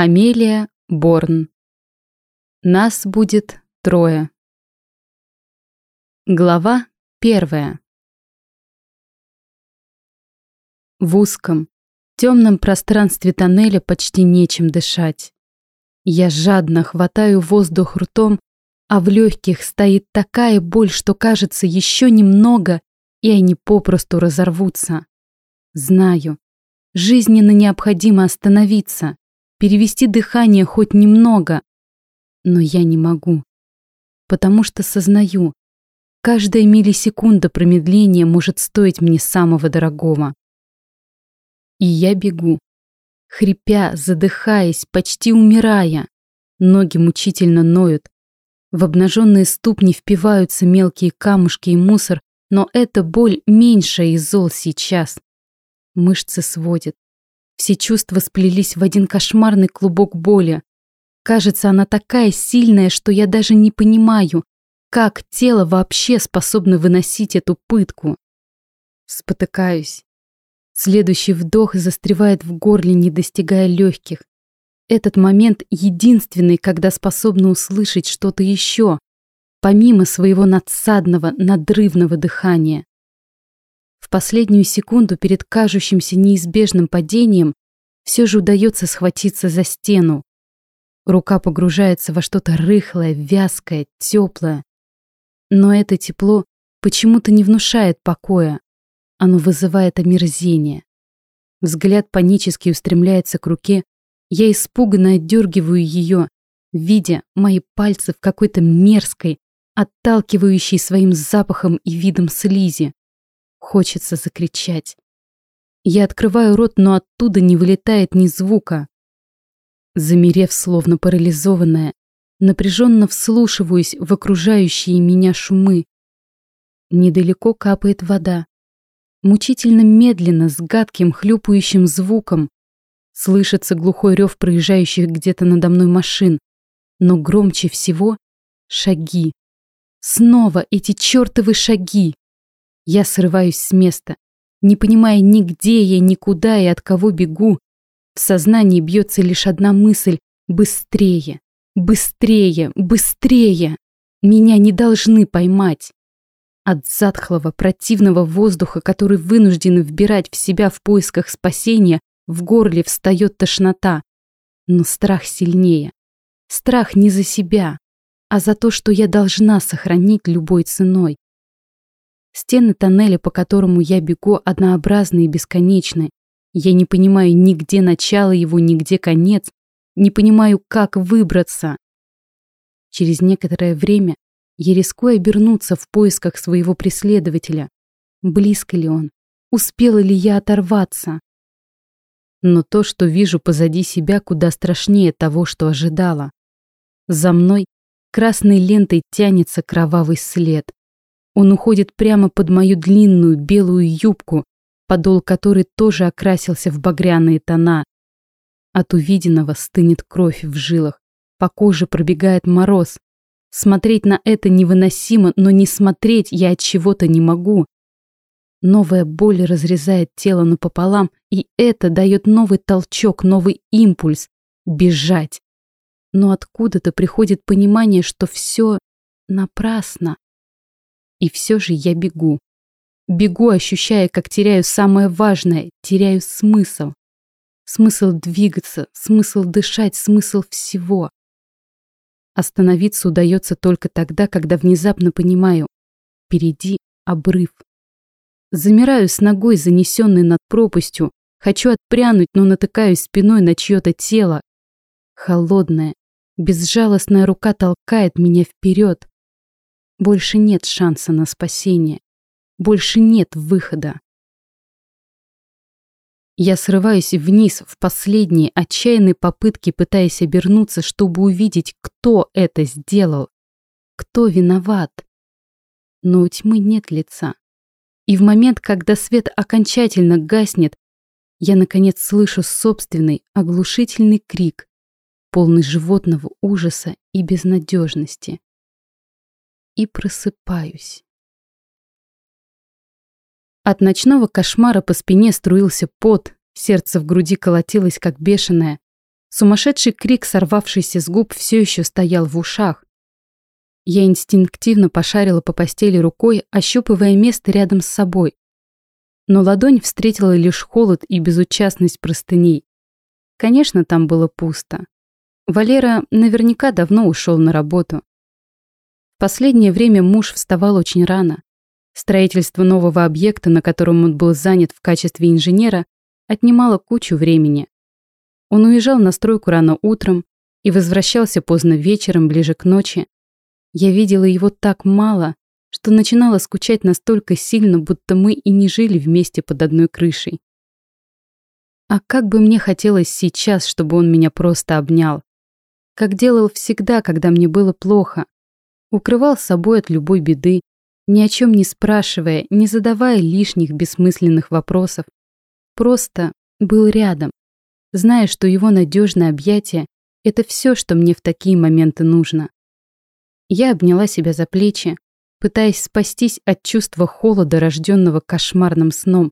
Амелия Борн. Нас будет трое. Глава первая. В узком, темном пространстве тоннеля почти нечем дышать. Я жадно хватаю воздух ртом, а в легких стоит такая боль, что кажется еще немного, и они попросту разорвутся. Знаю, жизненно необходимо остановиться, перевести дыхание хоть немного, но я не могу, потому что сознаю, каждая миллисекунда промедления может стоить мне самого дорогого. И я бегу, хрипя, задыхаясь, почти умирая. Ноги мучительно ноют. В обнаженные ступни впиваются мелкие камушки и мусор, но эта боль меньше из зол сейчас. Мышцы сводят. Все чувства сплелись в один кошмарный клубок боли. Кажется, она такая сильная, что я даже не понимаю, как тело вообще способно выносить эту пытку. Спотыкаюсь. Следующий вдох застревает в горле, не достигая легких. Этот момент единственный, когда способна услышать что-то еще, помимо своего надсадного, надрывного дыхания. В последнюю секунду перед кажущимся неизбежным падением все же удается схватиться за стену. Рука погружается во что-то рыхлое, вязкое, теплое. Но это тепло почему-то не внушает покоя. Оно вызывает омерзение. Взгляд панически устремляется к руке. Я испуганно отдергиваю ее, видя мои пальцы в какой-то мерзкой, отталкивающей своим запахом и видом слизи. Хочется закричать. Я открываю рот, но оттуда не вылетает ни звука. Замерев, словно парализованная, напряженно вслушиваюсь в окружающие меня шумы. Недалеко капает вода мучительно медленно, с гадким хлюпающим звуком. Слышится глухой рев проезжающих где-то надо мной машин, но громче всего — шаги. Снова эти чертовы шаги. Я срываюсь с места, не понимая ни где я, ни куда и от кого бегу. В сознании бьется лишь одна мысль — быстрее, быстрее, быстрее. Меня не должны поймать. От затхлого, противного воздуха, который вынуждены вбирать в себя в поисках спасения, в горле встает тошнота. Но страх сильнее. Страх не за себя, а за то, что я должна сохранить любой ценой. Стены тоннеля, по которому я бегу, однообразны и бесконечны. Я не понимаю ни где начало его, ни где конец. Не понимаю, как выбраться. Через некоторое время я рискую обернуться в поисках своего преследователя. Близко ли он? Успела ли я оторваться? Но то, что вижу позади себя, куда страшнее того, что ожидала. За мной красной лентой тянется кровавый след. Он уходит прямо под мою длинную белую юбку, подол которой тоже окрасился в багряные тона. От увиденного стынет кровь в жилах, по коже пробегает мороз, Смотреть на это невыносимо, но не смотреть я от чего-то не могу. Новая боль разрезает тело напополам, и это дает новый толчок, новый импульс — бежать. Но откуда-то приходит понимание, что все напрасно. И все же я бегу. Бегу, ощущая, как теряю самое важное, теряю смысл. Смысл двигаться, смысл дышать, смысл всего. Остановиться удается только тогда, когда внезапно понимаю, впереди обрыв. Замираю с ногой, занесенной над пропастью, хочу отпрянуть, но натыкаюсь спиной на чье-то тело. Холодная, безжалостная рука толкает меня вперед. Больше нет шанса на спасение. Больше нет выхода. Я срываюсь вниз в последние отчаянные попытки, пытаясь обернуться, чтобы увидеть, кто это сделал, кто виноват. Но у тьмы нет лица. И в момент, когда свет окончательно гаснет, я, наконец, слышу собственный оглушительный крик, полный животного ужаса и безнадежности. И просыпаюсь. От ночного кошмара по спине струился пот, сердце в груди колотилось, как бешеное. Сумасшедший крик, сорвавшийся с губ, все еще стоял в ушах. Я инстинктивно пошарила по постели рукой, ощупывая место рядом с собой. Но ладонь встретила лишь холод и безучастность простыней. Конечно, там было пусто. Валера наверняка давно ушел на работу. Последнее время муж вставал очень рано. Строительство нового объекта, на котором он был занят в качестве инженера, отнимало кучу времени. Он уезжал на стройку рано утром и возвращался поздно вечером, ближе к ночи. Я видела его так мало, что начинала скучать настолько сильно, будто мы и не жили вместе под одной крышей. А как бы мне хотелось сейчас, чтобы он меня просто обнял как делал всегда, когда мне было плохо. Укрывал собой от любой беды, ни о чем не спрашивая, не задавая лишних бессмысленных вопросов. Просто был рядом, зная, что его надежное объятие — это все, что мне в такие моменты нужно. Я обняла себя за плечи, пытаясь спастись от чувства холода, рожденного кошмарным сном.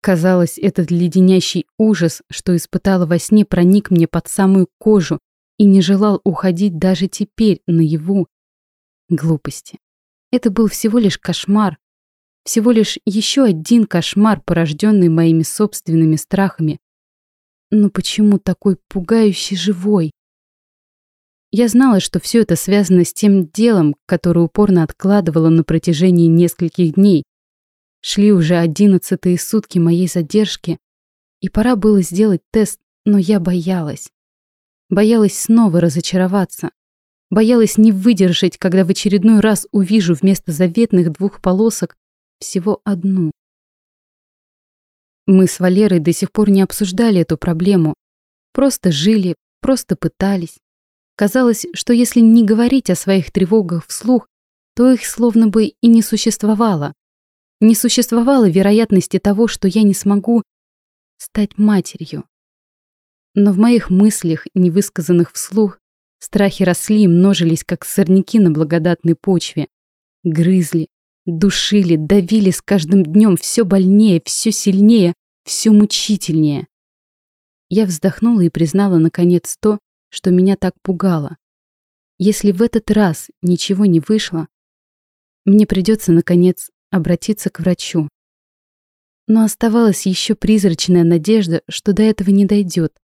Казалось, этот леденящий ужас, что испытала во сне, проник мне под самую кожу и не желал уходить даже теперь наяву. Глупости. Это был всего лишь кошмар, всего лишь еще один кошмар, порожденный моими собственными страхами. Но почему такой пугающий живой? Я знала, что все это связано с тем делом, которое упорно откладывала на протяжении нескольких дней. Шли уже одиннадцатые сутки моей задержки, и пора было сделать тест, но я боялась. Боялась снова разочароваться. Боялась не выдержать, когда в очередной раз увижу вместо заветных двух полосок всего одну. Мы с Валерой до сих пор не обсуждали эту проблему. Просто жили, просто пытались. Казалось, что если не говорить о своих тревогах вслух, то их словно бы и не существовало. Не существовало вероятности того, что я не смогу стать матерью. Но в моих мыслях, невысказанных вслух, страхи росли и множились, как сорняки на благодатной почве. Грызли, душили, давили с каждым днем все больнее, все сильнее, все мучительнее. Я вздохнула и признала, наконец, то, что меня так пугало. Если в этот раз ничего не вышло, мне придется, наконец, обратиться к врачу. Но оставалась еще призрачная надежда, что до этого не дойдет.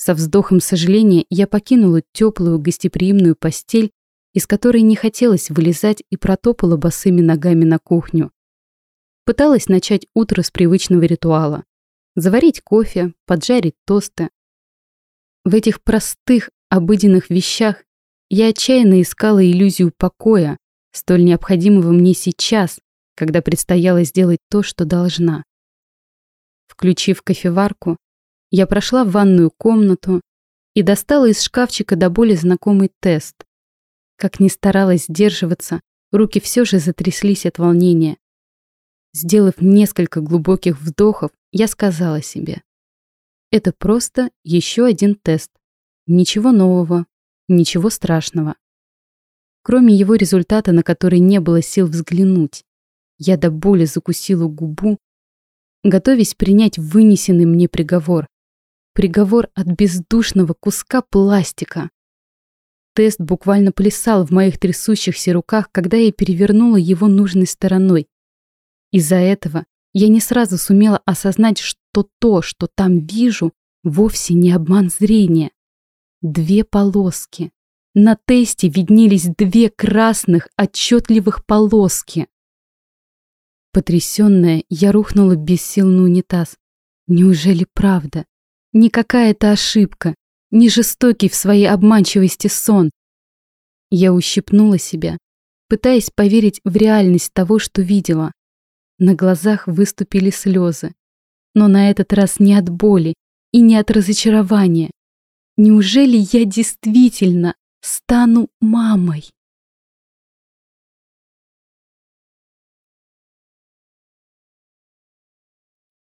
Со вздохом сожаления я покинула теплую гостеприимную постель, из которой не хотелось вылезать и протопала босыми ногами на кухню. Пыталась начать утро с привычного ритуала. Заварить кофе, поджарить тосты. В этих простых, обыденных вещах я отчаянно искала иллюзию покоя, столь необходимого мне сейчас, когда предстояло сделать то, что должна. Включив кофеварку, я прошла в ванную комнату и достала из шкафчика до боли знакомый тест. Как ни старалась сдерживаться, руки все же затряслись от волнения. Сделав несколько глубоких вдохов, я сказала себе. Это просто еще один тест. Ничего нового, ничего страшного. Кроме его результата, на который не было сил взглянуть, я до боли закусила губу, готовясь принять вынесенный мне приговор приговор от бездушного куска пластика. Тест буквально плясал в моих трясущихся руках, когда я перевернула его нужной стороной. Из-за этого я не сразу сумела осознать, что то, что там вижу, вовсе не обман зрения. Две полоски. На тесте виднелись две красных, отчетливых полоски. Потрясенная, я рухнула без сил на унитаз. Неужели правда? Не какая-то ошибка, не жестокий в своей обманчивости сон. Я ущипнула себя, пытаясь поверить в реальность того, что видела. На глазах выступили слезы. Но на этот раз не от боли и не от разочарования. Неужели я действительно стану мамой?